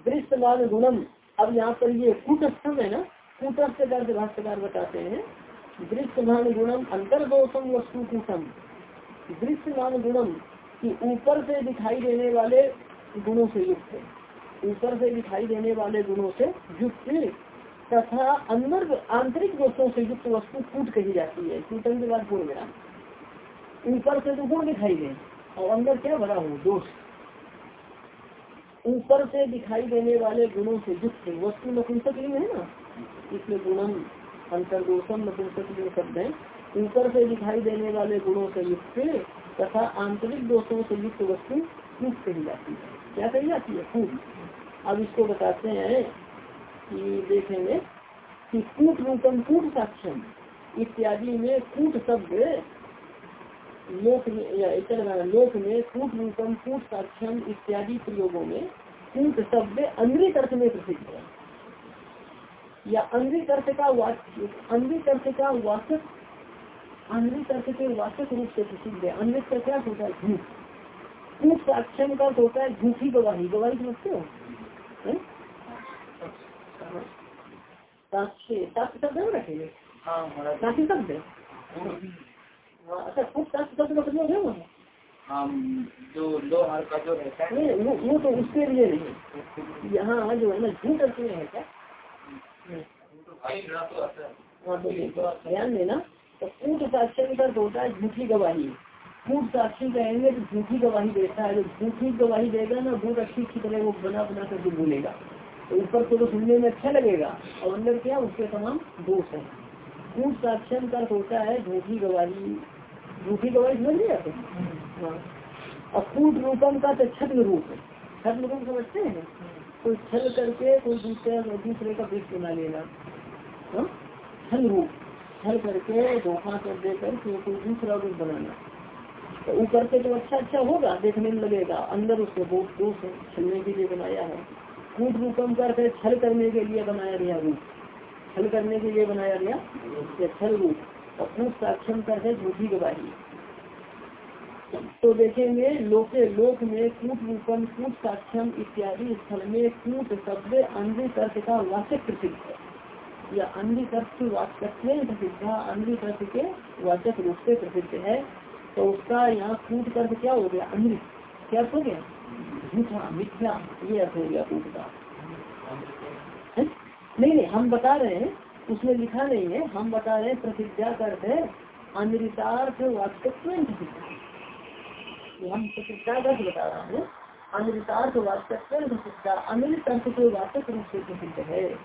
दृश्यमान गुणम, अब यहाँ पर ये कूटस्थम है ना कूटस्थ दर्द भाष्यकार बताते हैं दृश्यमान गुणम अंतर्दोषम वस्तु कूटम। दृश्यमान गुणम की ऊपर से दिखाई देने वाले गुणों से युक्त है। ऊपर से दिखाई देने वाले गुणों से युक्त तथा अंदर आंतरिक दोषों से युक्त वस्तु कूट कही जाती है। कूटन के बाद गुण विराम ऊपर से तो गुण दिखाई दे, और अंदर क्या भरा हो? दोष। ऊपर से दिखाई देने वाले गुणों से युक्त वस्तु नपुंसक लिंग है ना? इसमें गुणम, अंतर्दोषम नपुंसक लिंग शब्द है। ऊपर से दिखाई देने वाले गुणों से युक्त तथा आंतरिक दोषों से युक्त वस्तु युक्त कही जाती है। क्या कही जाती है? खूब अब इसको बताते हैं कि देखेंगे कि कूट रूपम कूट साक्षम इत्यादि में कूट शब्द लोक में या लोक में कूट रूपम कूट साक्षम इत्यादि प्रयोगों में कूट शब्द अंग्रिक अर्थ में प्रसिद्ध है। या अंग्रिक अर्थ का अंग्रिक अर्थ का वाचक अंग्रिक अर्थ के वाचक रूप से प्रसिद्ध है। अंग्रिक का क्या होता है? झूठ। कूट साक्षम का होता है झूठी गवाही। गवाही समझते हो? साक्षी साक्ष्य शब्द रखेंगे साक्षी शब्द
जो का जो रहता है।
तो उसके लिए नहीं। यहाँ जो है ना झूठ अर्थ में है क्या? हाँ तो ध्यान देना तो कूट साक्ष्य का अर्थ होता है झूठी गवाही। कूट साक्षी कहेंगे तो झूठी गवाही देता है। जो झूठी गवाही देगा ना बहुत अच्छी अच्छी तरह वो बना बना करके बोलेगा। तो ऊपर तो, तो सुनने में अच्छा लगेगा और अंदर क्या उसके तमाम दोष है। कूट साक्षण का होता है झूठी गवाही। झूठी गवाही समझ लिया तो? हाँ। और कूट रूपम का तो छद्म रूप छद्म रूप समझते हैं? कोई छल करके कोई दूसरे दूसरे का वृक्ष बना लेना। हाँ? छल रूप। छल करके धोखा कर दे करके कोई दूसरा रूप बनाना। तो वो करके तो अच्छा अच्छा होगा, देखने में लगेगा। अंदर उसको बहुत दोष है। छलने के लिए बनाया है। कूट रूपम करके छल करने के लिए बनाया गया रूप। छल करने के लिए बनाया गया छल रूप। कूट साक्षम करके झूठी गवाही। तो देखेंगे, लोके लोक में कूट रूपम, कूट साक्षम इत्यादि स्थल में कूट शब्द अंधी तर्क का वाचक प्रसिद्ध है। या अंधी तर्क की वाचक प्रसिद्ध अंधी तर्क के वाचक रूप से प्रसिद्ध है। तो उसका यहाँ कूट कर्थ क्या हो गया? अमृत क्या हो गया? झूठा, मिथ्या, ये अर्थ हो गया कूट का। नहीं नहीं, हम बता रहे हैं उसमें लिखा नहीं है, हम बता रहे अर्थ है अमृतार्थ वास्तव हम प्रसिद्धा अर्थ बता रहा हूँ अमृतार्थ वास्तव प्रसिद्धा अमृत अर्थ के वाचक रूप से प्रसिद्ध है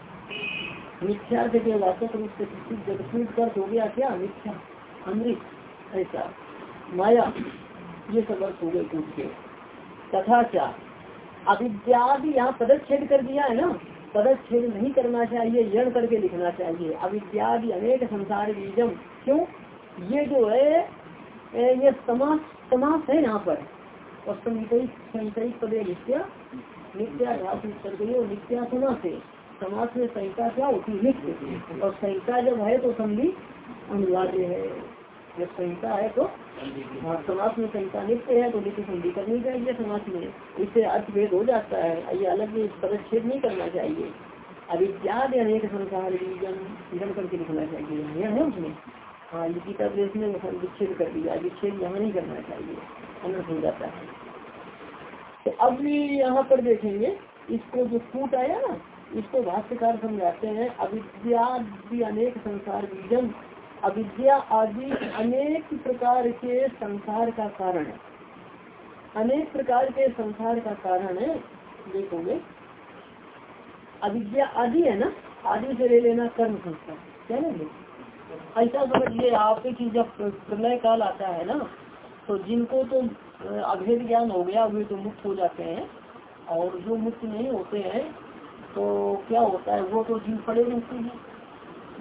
मिथ्यार्थ के वाचक रूप से प्रसिद्ध जगत अर्थ हो गया क्या? मिथ्या। अमृत, ऐसा। माया, ये सब अर्थ हो गए तथा क्या? अविद्यादि यहाँ पदच्छेद कर दिया है ना? पदच्छेद नहीं करना चाहिए, यण करके लिखना चाहिए। अविद्यादि अनेक संसार बीजम। क्यों? ये जो है ये समास समास है यहाँ पर। और संहित पदे नित्या नित्या धातु नित्या समास। है समास में संहिता क्या होती है? नित्य। और संहिता जब है तो संधि अनिवार्य है। जब संहिता है तो हाँ समाज में संहिता नित्य है तो नित्य संधि करनी चाहिए समाज में। इससे अर्थभेद हो जाता है, ये अलग पदच्छेद नहीं करना चाहिए। अविद्याद अनेक संसार करके लिखना चाहिए। है उसमें। हाँ लिखिता प्रेस में विच्छेद कर दिया, विच्छेद यहाँ नहीं करना चाहिए। अनर्थ हो जाता है। तो अब भी यहाँ पर देखेंगे, इसको जो फूट आया ना, इसको भाष्यकार समझाते हैं अविद्या अनेक संसार बीजन। अविद्या आदि अनेक प्रकार के संसार का कारण है। अनेक प्रकार के संसार का कारण है, देखोगे। अविद्या आदि है ना, आदि से ले लेना कर्म संस्कार, क्या लेंगे ऐसा समझिए आपके की जब प्रलय काल आता है ना तो जिनको तो अभेद ज्ञान हो गया वे तो मुक्त हो जाते हैं, और जो मुक्त नहीं होते हैं तो क्या होता है, वो तो जीव पड़े रहते हैं।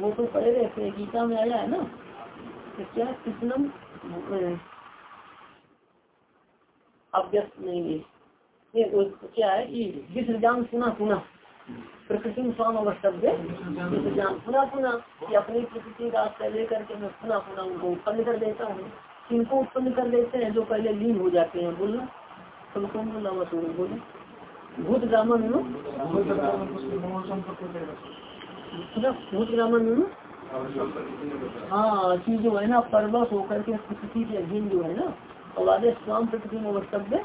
वो तो पड़े रहते हैं गीता में आया है ना? तो क्या कृष्णम अभ्यस्त नहीं ये क्या है विसर्जान सुना सुना। प्रकृति स्वाम अवस्तव्य विसर्जान सुना सुना कि अपनी प्रकृति का आश्रय लेकर के मैं सुना सुना उनको उत्पन्न कर देता हूँ। किनको उत्पन्न कर देते हैं जो पहले लीन हो जाते हैं बोलना सब कौन बोला। बस बोले भूत ब्राह्मण भूत ब्राह्मण हाँ कि जो है ना पर्वत होकर के प्रकृति के अधीन जो है ना और आगे स्वाम प्रकृति में वक्तव्य,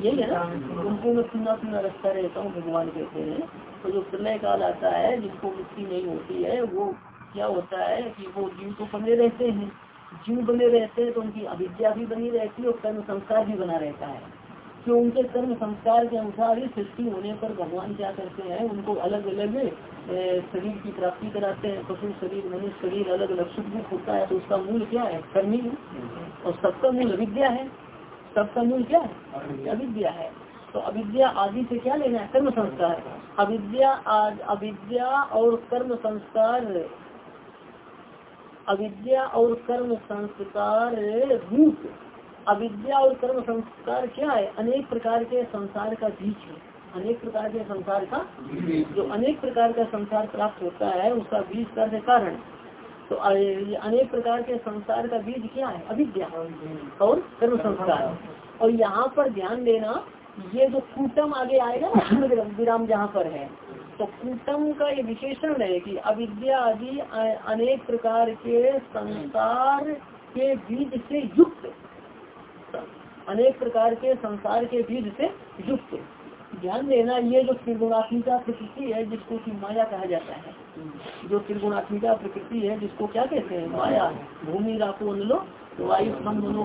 यही है ना, उनको मैं सुना सुना रखता रहता हूँ भगवान कहते हैं। तो जो प्रलय काल आता है जिनको मुक्ति नहीं होती है, वो क्या होता है कि वो जीव तो बने रहते हैं। जीव बने रहते हैं तो उनकी अविद्या भी बनी रहती है और कर्म संस्कार भी बना रहता है। जो उनके कर्म संस्कार के अनुसार ही सृष्टि होने पर भगवान क्या करते हैं, उनको अलग अलग शरीर की प्राप्ति कराते हैं, पशु शरीर, मनुष्य शरीर अलग अलग सुख होता है तो उसका मूल क्या है? कर्मी और सबका मूल अविद्या है। सबका मूल क्या है? अविद्या है। तो अविद्या आदि से क्या लेना है? कर्म संस्कार। अविद्या अविद्या और कर्म संस्कार, अविद्या और कर्म संस्कार रूप। अविद्या और कर्म संस्कार क्या है? अनेक प्रकार के संसार का बीज है। अनेक प्रकार के संसार का जो अनेक प्रकार का संसार प्राप्त होता है, उसका बीज कर कारण। तो अनेक प्रकार के संसार का बीज क्या है? अविद्या और कर्म संस्कार। और यहाँ पर ध्यान देना, ये जो कूटम आगे आएगा ना विराम जहाँ पर है तो कूटम का ये विशेषण है कि अविद्या आदि अनेक प्रकार के संसार के बीज से युक्त अनेक प्रकार के संसार के बीज से युक्त। ध्यान देना, ये जो त्रिगुणात्मिका प्रकृति है, जिसको की माया कहा जाता है, जो त्रिगुणात्मिका प्रकृति है, जिसको क्या कहते हैं? माया। भूमि राखो लो वायु हम्म।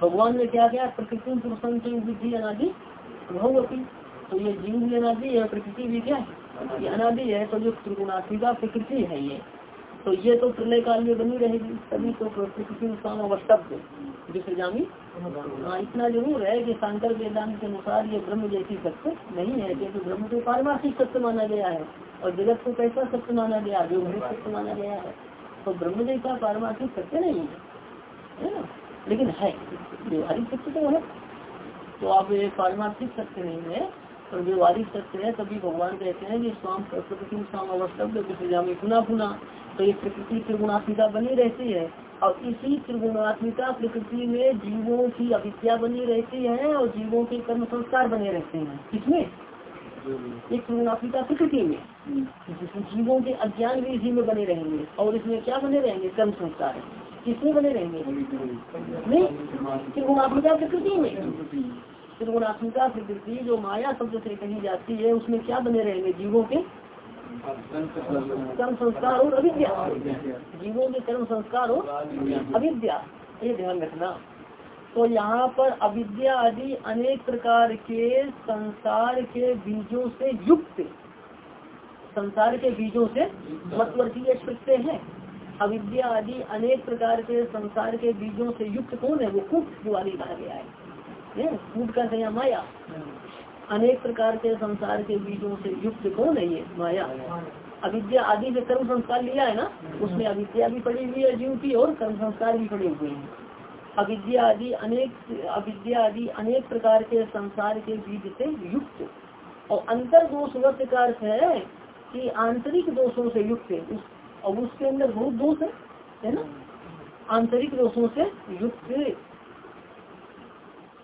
भगवान ने क्या क्या? प्रकृति पुरुषम की अनादि भगवती तो ये जीव भी अनादि है, प्रकृति भी क्या है? अनादि है तो जो त्रिगुणात्मिका प्रकृति है ये। तो ये तो प्रलय काल में बनी रहेगी, तभी तो प्रकृति अवस्थब्ध जिसे जामी हाँ इतना ज़रूर है कि शंकर वेदांत के अनुसार ये ब्रह्म जैसी सत्य नहीं है क्योंकि ब्रह्म को पारमार्थिक सत्य माना गया है और जगत को कैसा सत्य माना गया है व्यवहारिक सत्य माना गया है तो ब्रह्म जैसा पारमार्थिक सत्य नहीं है। ना? लेकिन है, व्यवहारिक सत्य तो है। तो आप ये पारमार्थिक सत्य नहीं है और व्यवहारिक सत्य है तभी भगवान कहते हैं कि स्वाम प्रकृति स्वाम अवस्था पुनः पुनः तो ये प्रकृति त्रिगुणात्मिका बनी रहती है और इसी त्रिगुणात्मिका प्रकृति में जीवों की अविद्या बनी रहती है और जीवों के कर्म संस्कार बने रहते हैं। किसमें? एक त्रिगुणात्मिका प्रकृति में। जीवों के अज्ञान भी इसी में बने रहेंगे और इसमें क्या बने रहेंगे? कर्म संस्कार। किसमें बने रहेंगे? नहीं त्रिगुणात्मिका प्रकृति में। त्रिगुणात्मिका प्रकृति जो माया शब्द से कही जाती है, उसमें क्या बने रहेंगे? जीवों के कर्म संस्कार और अविद्या। जीवों के कर्म संस्कार और अविद्या। ये ध्यान रखना। तो यहाँ पर अविद्या आदि अनेक प्रकार के संसार के बीजों से युक्त, संसार के बीजों से मतवर्तीय प्रत्यय है। अविद्या आदि अनेक प्रकार के संसार के बीजों से युक्त कौन है? वो कुट द्वारी कहा गया है। कूट का माया। अनेक प्रकार के संसार के बीजों से युक्त कौन है ये? माया। अविद्या आदि से कर्म संस्कार लिया है ना, उसमें अविद्या भी पड़ी हुई है जीव की और कर्म संस्कार भी पड़े हुए हैं। अविद्या आदि अनेक, अविद्या आदि अनेक प्रकार के संसार के बीज से युक्त। और अंतर दोष वर्ष का अर्थ है कि आंतरिक दोषों से युक्त है। उस, और उसके अंदर बहुत दोष है है ना? आंतरिक दोषों से युक्त।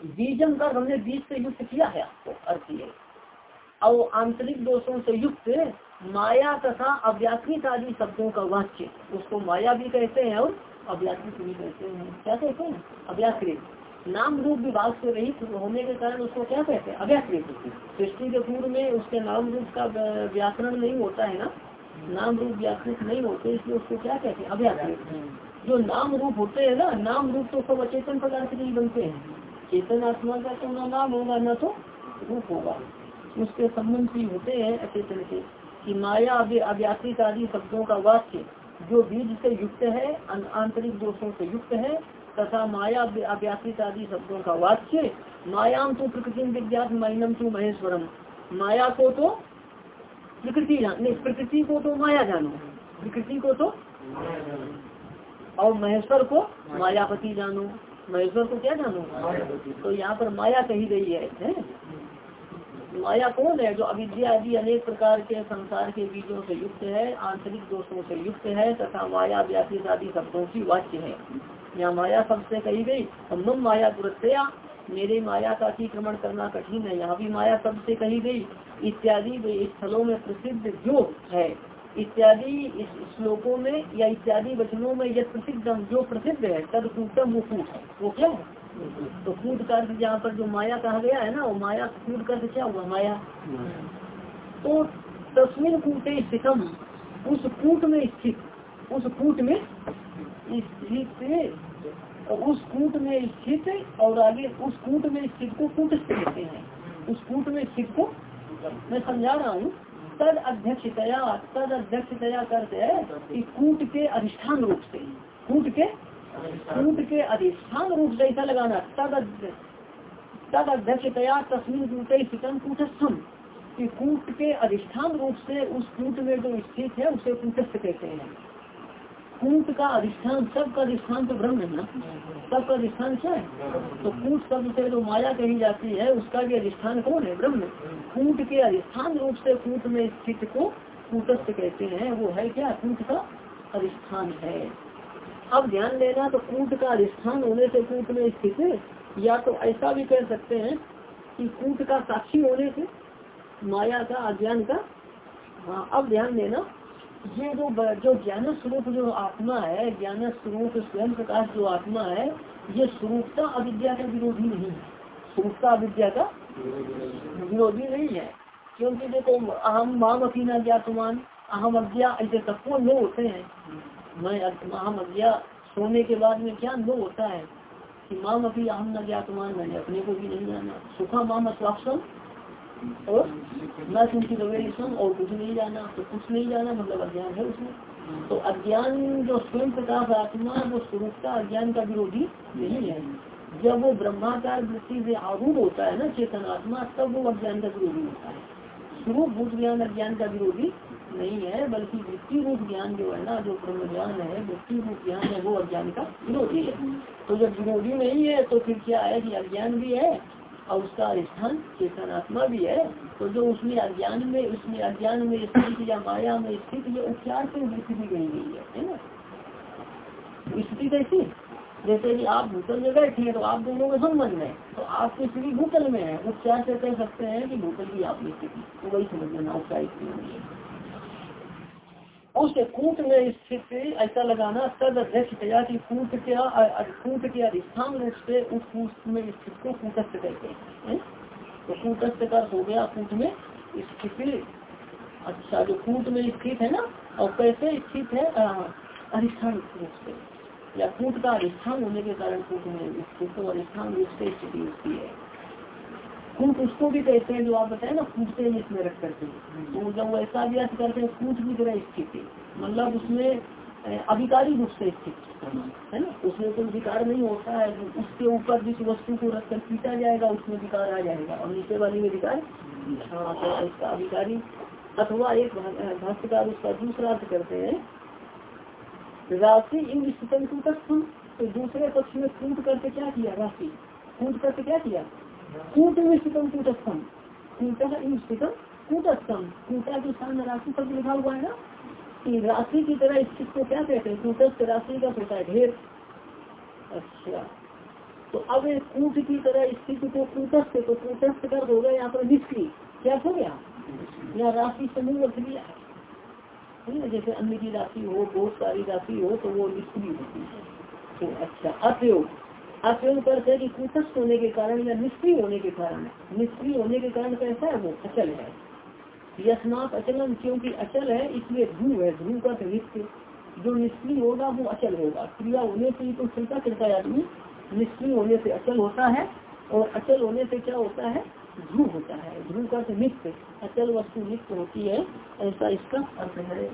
बीजम का हमने बीज से युक्त किया है आपको, अर्थ ये। और आंतरिक दोषों से युक्त माया तथा अव्याकृत आदि शब्दों का वाक्य उसको माया भी कहते हैं और अव्याकृत भी कहते हैं। क्या कहते हैं? अव्याकृत। नाम रूप विभाग से रहित होने के कारण उसको क्या कहते हैं? अव्याकृत। सृष्टि के पूर्व में उसके नाम रूप का व्याकरण नहीं होता है ना? नाम रूप व्याकृत नहीं होते, इसलिए उसको क्या कहते हैं? अव्याकृत। जो नाम रूप होते हैं ना, नाम रूप तो सब अचेतन पदार्थ के ही बनते हैं। चेतन आत्मा का तो ना नाम होगा न तो रूप होगा। उसके संबंध भी होते हैं अचेतन के कि माया अव्याकृत आदि शब्दों का वाक्य जो बीज से युक्त है आंतरिक दोषों से युक्त है तथा माया अव्याकृत आदि शब्दों का वाक्य मायाम तो प्रकृति विज्ञात माइनम तो महेश्वरम माया को तो प्रकृति नहीं प्रकृति को तो माया जानो। प्रकृति को तो और महेश्वर को मायापति जानो। महेश्वर को क्या जानो तो यहाँ पर माया कही गई है, है? माया कौन है जो अविद्या आदि अनेक प्रकार के संसार के बीजों से युक्त है आंतरिक दोषों से युक्त है तथा माया व्यापी आदि शब्दों की वाच्य है। यहाँ माया शब्द से कही गई हम माया दुरत्या मेरे माया का अतिक्रमण करना कठिन है। यहाँ भी माया शब्द से कही गई इत्यादि स्थलों में प्रसिद्ध जो है इत्यादि श्लोकों में या इत्यादि वचनों में यह प्रसिद्ध जो प्रसिद्ध है तद कूटम वो कूट वो क्या है? तो कूट का अर्थ जहाँ पर जो माया कहा गया है ना, वो माया कूट का अर्थ क्या हुआ? माया। तो तस्मिन कूटे स्थितम, उस कूट में स्थित, उस कूट में स्थित, उस कूट में स्थित और आगे उस कूट में स्थित को कूट कहते हैं। उस कूट में स्थित को मैं समझा रहा हूँ। तद अध्यक्षतया तद अध्यक्षतया करते है कि कूट के अधिष्ठान रूप से, कूट के कूट के अधिष्ठान रूप से ऐसा लगाना तद तद अध्यक्षतया तस्वीर कूटे स्थितम कूटस्थम। कि कूट के अधिष्ठान रूप से उस कूट में जो स्थित है, उसे कूटस्थ कहते हैं। कूट का अधिष्ठान, सब का अधिष्ठान तो ब्रह्म है ना? सब का अधिष्ठान है? तो कूट शब्द से जो माया कही जाती है, उसका भी अधिष्ठान कौन है? ब्रह्म कूट के अधिष्ठान रूप से कूट में स्थित को कूटस्थ कहते हैं। वो है क्या? कूट का अधिष्ठान है। अब ध्यान देना तो कूट का अधिष्ठान होने से कूट में स्थित या तो ऐसा भी कह सकते हैं कि कूट का साक्षी होने से माया का, अज्ञान का। हाँ अब ध्यान देना ये जो जो ज्ञान स्वरूप जो आत्मा है, ज्ञान स्वरूप स्वयं प्रकाश जो आत्मा है, ये स्वरूपता अविद्या का विरोधी नहीं है। स्वरूपता अविद्या का विरोधी नहीं है। क्योंकि देखो, अहम माम अकीना ज्ञातमान अहम अज्ञा ऐसे सबको नो होते हैं। मैं अहम अज्ञा सोने के बाद में क्या नो होता है? कि माम अभी अहम न ज्ञातमान मैंने अपने को भी नहीं जाना सुखा माम अस्वाक्षम और मैं तुमकी नवेशम और कुछ नहीं जाना तो कुछ नहीं जाना मतलब अज्ञान है उसमें। तो अज्ञान जो स्वयं प्रकाश आत्मा, वो स्वरूपता अज्ञान का विरोधी नहीं है। जब वो ब्रह्माकार वृत्ति से आरूढ़ होता है ना, चेतन आत्मा, तब वो अज्ञान का विरोधी होता है। स्वरूप भूत ज्ञान अज्ञान का विरोधी नहीं है, बल्कि वृत्ति रूप ज्ञान जो है ना, जो ब्रह्म ज्ञान है, वृत्ति रूप ज्ञान है, वो अज्ञान का विरोधी है। तो जब विरोधी नहीं है तो फिर क्या है कि अज्ञान भी है? और उसका अधिष्ठान चेतन आत्मा भी है तो जो उसमें अज्ञान में, उसमें अज्ञान में स्थित या माया में स्थित ये उपचार से वृत्ति भी गई है ना? स्थिति कैसी? जैसे कि आप भूतल में बैठे हैं तो आप दोनों के संबंध में तो आपकी स्थिति भूतल में है उपचार से कह सकते हैं कि भूतल की आपकी स्थिति? तो वही समझ लेना स्थिति है। उस कूट में स्थित ऐसा लगाना तद अध्यक्ष तया की कूट क्या कूट के अधिष्ठान रूप से उस कूट में स्थित को कूटस्थ कहते हैं। तो कूटस्थ का हो गया कूट में स्थिति। अच्छा जो कूट में स्थित है ना, और कैसे स्थित है? अधिष्ठान रूप से। या कूट का अधिष्ठान होने के कारण कूट में स्थित तो अधिष्ठान रूप से स्थिति उसकी है। उसको भी कहते हैं जो आप बताए ना कूटते हैं इसमें रख करके तो जब वो ऐसा अभ्यास करते हैं कूट की तरह स्थिति मतलब उसमें अ, अभिकारी रूप से स्थित है ना? उसमें कोई विकार नहीं होता है उसके ऊपर जिस वस्तु को रखकर पीटा जाएगा उसमें विकार आ जाएगा। और नीचे वाली में विकार तो इसका अभिकारी अथवा एक भा- भाष्यकार उसका दूसरा अर्थ करते हैं। राशि इन कूटस्थम तो दूसरे पक्ष में कूट करके क्या किया? राशि। कूट करके क्या किया? कूटस्थम कूट कूटस्थम कूटा के स्थान राशि शब्द लिखा हुआ है ना? कि राशि की तरह स्थित को क्या कहते हैं? कूटस्थ राशि का होता है ढेर अच्छा। तो अब एक कूट की तरह स्थिति को कूटस्थ तो कूटस्थ कर हो गया यहाँ पर निष्क्रिय। क्या हो गया? या राशि समूह अर्थ लिया? जैसे अन्य की राशि हो, बहुत सारी राशि हो तो वो निष्क्रिय होती है। तो अच्छा अप्रयोग। अप्रयोग करते हैं कि कुटस्थ होने के कारण या निष्क्रिय होने के कारण, निष्क्रिय होने के कारण कैसा है? वो अचल है। यशनाथ अचलन क्योंकि अचल है, इसलिए ध्रुव है। ध्रुव का नित्य जो निष्क्रिय होगा, वो अचल होगा। क्रिया होने से ही तो चलता चलता आदमी। निष्क्रिय होने से अचल होता है और अचल होने से क्या होता है? ध्रुव होता है। ध्रुव का नित्य अचल वस्तु नित्य होती है। ऐसा इसका अर्थ है।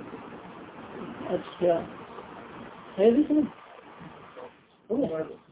अच्छा। है है?